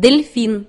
дельфин.